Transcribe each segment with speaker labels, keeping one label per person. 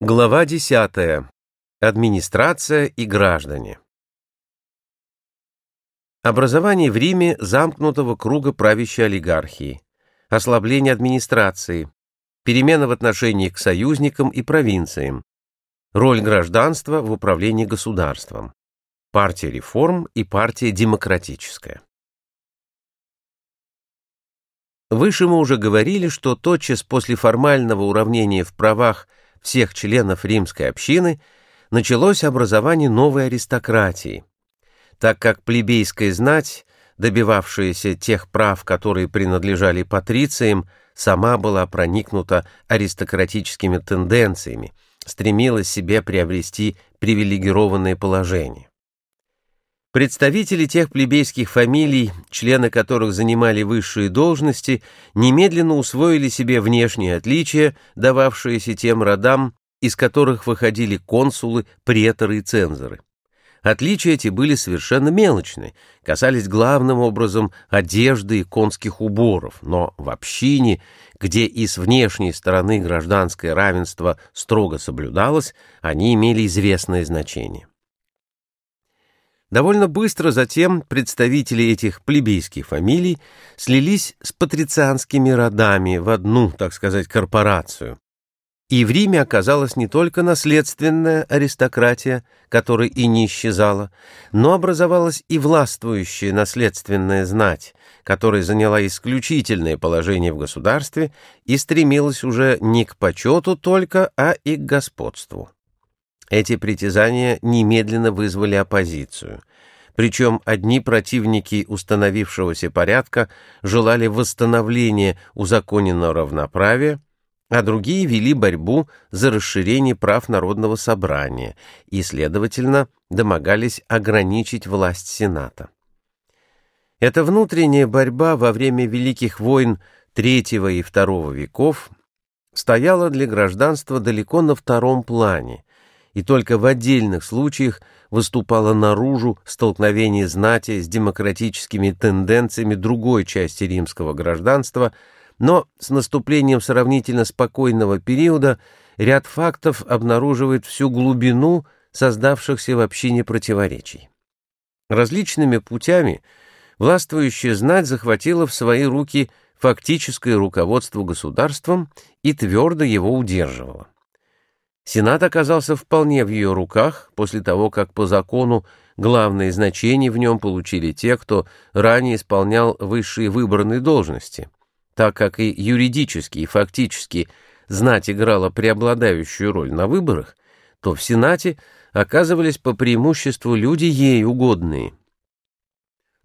Speaker 1: Глава 10. Администрация и граждане. Образование в Риме замкнутого круга правящей олигархии, ослабление администрации, перемена в отношении к союзникам и провинциям, роль гражданства в управлении государством, партия реформ и партия демократическая. Выше мы уже говорили, что тотчас после формального уравнения в правах всех членов римской общины началось образование новой аристократии, так как плебейская знать, добивавшаяся тех прав, которые принадлежали патрициям, сама была проникнута аристократическими тенденциями, стремилась себе приобрести привилегированное положение. Представители тех плебейских фамилий, члены которых занимали высшие должности, немедленно усвоили себе внешние отличия, дававшиеся тем родам, из которых выходили консулы, преторы и цензоры. Отличия эти были совершенно мелочны, касались главным образом одежды и конских уборов, но в общине, где и с внешней стороны гражданское равенство строго соблюдалось, они имели известное значение. Довольно быстро затем представители этих плебейских фамилий слились с патрицианскими родами в одну, так сказать, корпорацию. И в Риме оказалась не только наследственная аристократия, которая и не исчезала, но образовалась и властвующая наследственная знать, которая заняла исключительное положение в государстве и стремилась уже не к почету только, а и к господству. Эти притязания немедленно вызвали оппозицию. Причем одни противники установившегося порядка желали восстановления узаконенного равноправия, а другие вели борьбу за расширение прав народного собрания и, следовательно, домогались ограничить власть Сената. Эта внутренняя борьба во время Великих войн III и II веков стояла для гражданства далеко на втором плане, и только в отдельных случаях выступало наружу столкновение знати с демократическими тенденциями другой части римского гражданства, но с наступлением сравнительно спокойного периода ряд фактов обнаруживает всю глубину создавшихся в общине противоречий. Различными путями властвующая знать захватила в свои руки фактическое руководство государством и твердо его удерживала. Сенат оказался вполне в ее руках после того, как по закону главное значение в нем получили те, кто ранее исполнял высшие выборные должности, так как и юридически, и фактически знать играла преобладающую роль на выборах, то в Сенате оказывались по преимуществу люди ей угодные,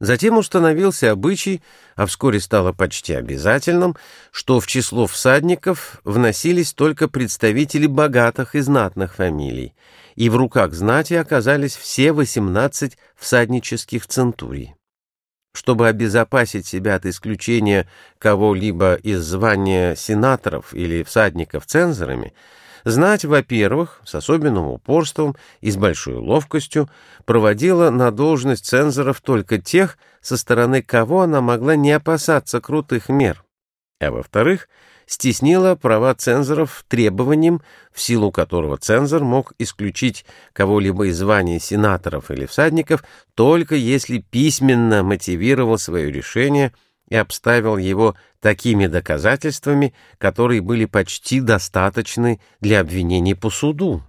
Speaker 1: Затем установился обычай, а вскоре стало почти обязательным, что в число всадников вносились только представители богатых и знатных фамилий, и в руках знати оказались все 18 всаднических центурий. Чтобы обезопасить себя от исключения кого-либо из звания сенаторов или всадников цензорами, Знать, во-первых, с особенным упорством и с большой ловкостью проводила на должность цензоров только тех, со стороны кого она могла не опасаться крутых мер, а во-вторых, стеснила права цензоров требованием, в силу которого цензор мог исключить кого-либо из звания сенаторов или всадников, только если письменно мотивировал свое решение – и обставил его такими доказательствами, которые были почти достаточны для обвинений по суду.